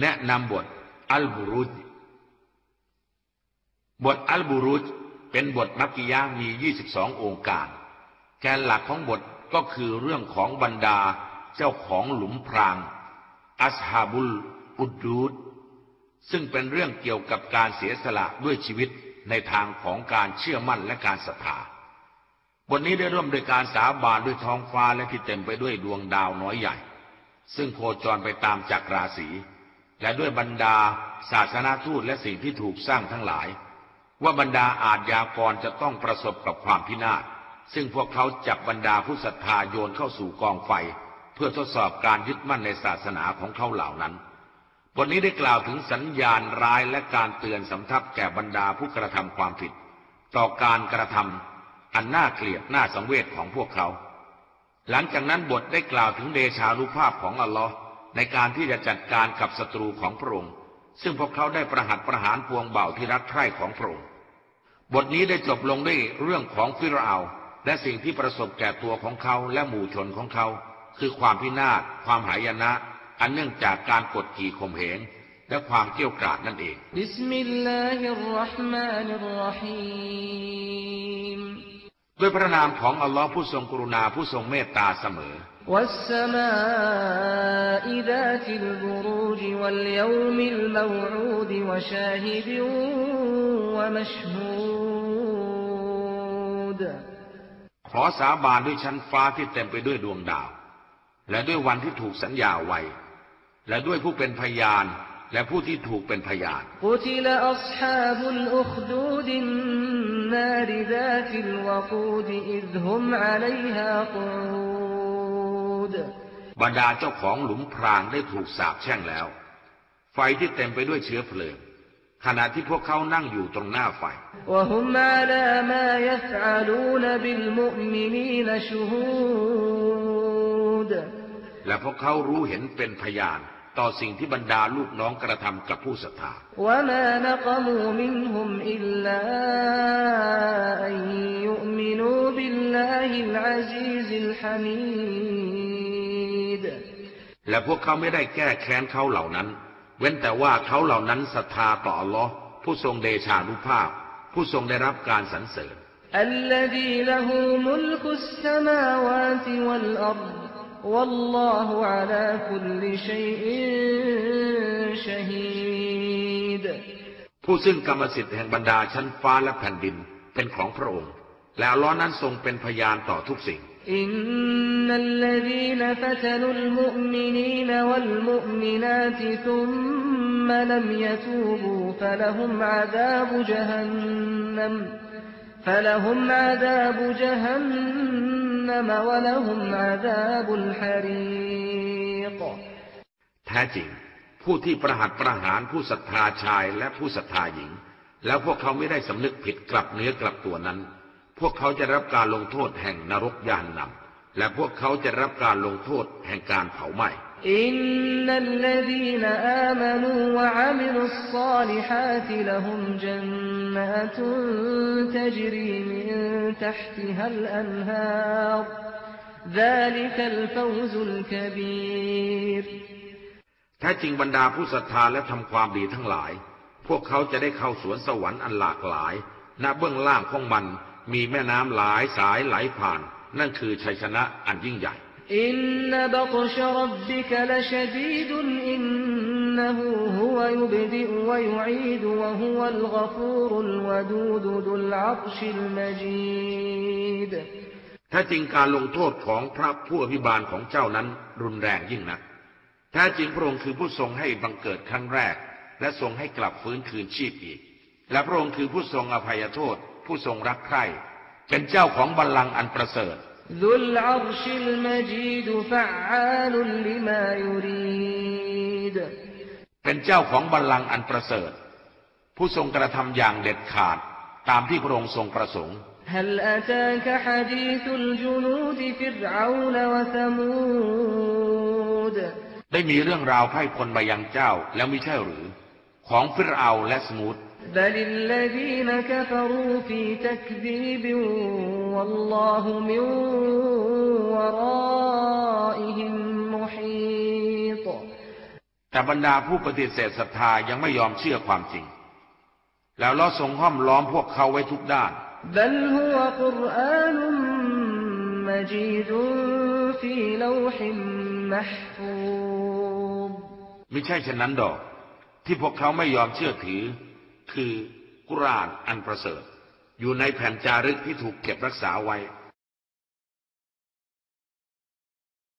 แนะนำบทอัลบุรุจบทอัลบุรุจเป็นบทมักกิยามี 22 องค์การ แกนหลักของบทก็คือเรื่องของบรรดาเจ้าของหลุมพราง อัสฮาบุล อุดดูดซึ่งเป็นเรื่องเกี่ยวกับการเสียสละด้วยชีวิตในทางของการเชื่อมั่นและการศรัทธาบทนี้ได้ร่วมโดยการสาบานด้วยท้องฟ้าและที่เต็มไปด้วยดวงดาวน้อยใหญ่ ซึ่งโคจรไปตามจักรราศี และด้วยบรรดาศาสนาทูตและสิ่งที่ถูกสร้างทั้งหลาย ว่าบรรดาอาทยากรจะต้องประสบกับความพินาศซึ่งพวกเขาจับบรรดาผู้ศรัทธาโยนเข้าสู่กองไฟ เพื่อทดสอบการยึดมั่นในศาสนาของเขาเหล่านั้นบทนี้ได้กล่าวถึงสัญญาณร้ายและการเตือนสำทับแก่บรรดาผู้กระทำความผิด ต่อการกระทำอันน่าเกลียดน่าสังเวชของพวกเขา หลังจากนั้นบทได้กล่าวถึงเดชานุภาพของอัลลอฮ์ ในการที่จะจัดการกับศัตรูของพระองค์ ซึ่งพวกเขาได้ประหัตประหารปวงบ่าวที่รักใคร่ของพระองค์ บทนี้ได้จบลงด้วยเรื่องของฟิรเอาน์และสิ่งที่ประสบแก่ตัวของเขาและหมู่ชนของเขา คือความพินาศ ความหายนะ อันเนื่องจากการกดขี่ข่มเหงและความเกรี้ยวกราดนั่นเองبسم الله الرحمن الرحيمม ด้วยพระนามของอัลลอฮ์ผู้ทรงกรุณาผู้ทรงเมตตาเสมอ والسماء ذات البروج واليوم الموعود وشاهد ومشهود ขอสาบานด้วยชั้นฟ้าที่เต็มไปด้วยดวงดาว และด้วยวันที่ถูกสัญญาไว้ และด้วยผู้เป็นพยาน และผู้ที่ถูกเป็นพยานบรรดาเจ้าของหลุมพรางได้ถูกสาบแช่งแล้ว ไฟที่เต็มไปด้วยเชื้อเพลิงขณะที่พวกเขานั่งอยู่ตรงหน้าไฟ และพวกเขารู้เห็นเป็นพยาน ต่อสิ่งที่บรรดาลูกน้องกระทำกับผู้ศรัทธา وما نقموا منهم إلا أن يؤمنوا بالله العزيز الحميد และพวกเขาไม่ได้แก้แค้นเขาเหล่านั้น เว้นแต่ว่าเขาเหล่านั้นศรัทธาต่ออัลลอฮ์ผู้ทรงเดชานุภาพ ผู้ทรงได้รับการสรรเสริญ الذي له ملك السماوات والأرض والله على كل شيء شهيد ผู้ซึ่งกรรมสิทธิ์แห่งบรรดาชั้นฟ้าและแผ่นดินเป็นของพระองค์ และอัลลอฮ์นั้นทรงเป็นพยานต่อทุกสิ่ง إن الذين فتنوا المؤمنين والمؤمنات ثم لم يتوبوا فلهم عذاب جهنم فلهم عذاب جهنم มวะละฮุมอาซาบุลฮารีแท้จริง ผู้ที่ประหัตประหารผู้ศรัทธาชายและผู้ศรัทธาหญิง แล้วพวกเขาไม่ได้สำนึกผิดกลับเนื้อกลับตัวนั้น พวกเขาจะรับการลงโทษแห่งนรกญะฮันนำ และพวกเขาจะรับการลงโทษแห่งการเผาไหม้ إن الذين آمنوا وعملوا الصالحات لهم جنات تجري من تحتها الأنهار ذلك الفوز الكبير แท้จริงบรรดาผู้ศรัทธาและทำความดีทั้งหลาย พวกเขาจะได้เข้าสวนสวรรค์อันหลากหลาย ณ เบื้องล่างของมันมีแม่น้ำหลายสายไหลผ่าน นั่นคือชัยชนะอันยิ่งใหญ่ อินนบัตชรับบิกลชดีดอินนหูฮุวยุบดิวยุอีดวะฮุวัลกฟูรุลวดูดดุลอัรชิลมจีดแท้จริงการลงโทษของพระผู้อภิบาลของเจ้านั้นรุนแรงยิ่งนัก แท้จริงพระองค์คือผู้ทรงให้บังเกิดครั้งแรก และทรงให้กลับฟื้นคืนชีพอีก และพระองค์คือผู้ทรงอภัยโทษ ผู้ทรงรักใคร่ เป็นเจ้าของบัลลังก์อันประเสริฐ ذو العرش المجيد فعال لما يريد เป็นเจ้าของบัลลังก์อันประเสริฐ ผู้ทรงกระทำอย่างเด็ดขาด ตามที่พระองค์ทรงประสงค์ هل أتاك حديث الجنود فرعون وثمود ได้มีเรื่องราวไพร่พลมายังเจ้าแล้วไม่ใช่หรือ ของฟิรเอาและสมุด بل الذين كفروا في تكذيب والله من ورائهم محيط แต่บรรดาผู้ปฏิเสธศรัทธายังไม่ยอมเชื่อความจริง แล้วเราทรงห้อมล้อมพวกเขาไว้ทุกด้าน بل هو قرآن مجيد في لوح محفوظ ไม่ใช่เช่นนั้นดอก ที่พวกเขาไม่ยอมเชื่อถือ คือกุรานอันประเสริฐ อยู่ในแผ่นจารึกที่ถูกเก็บรักษาไว้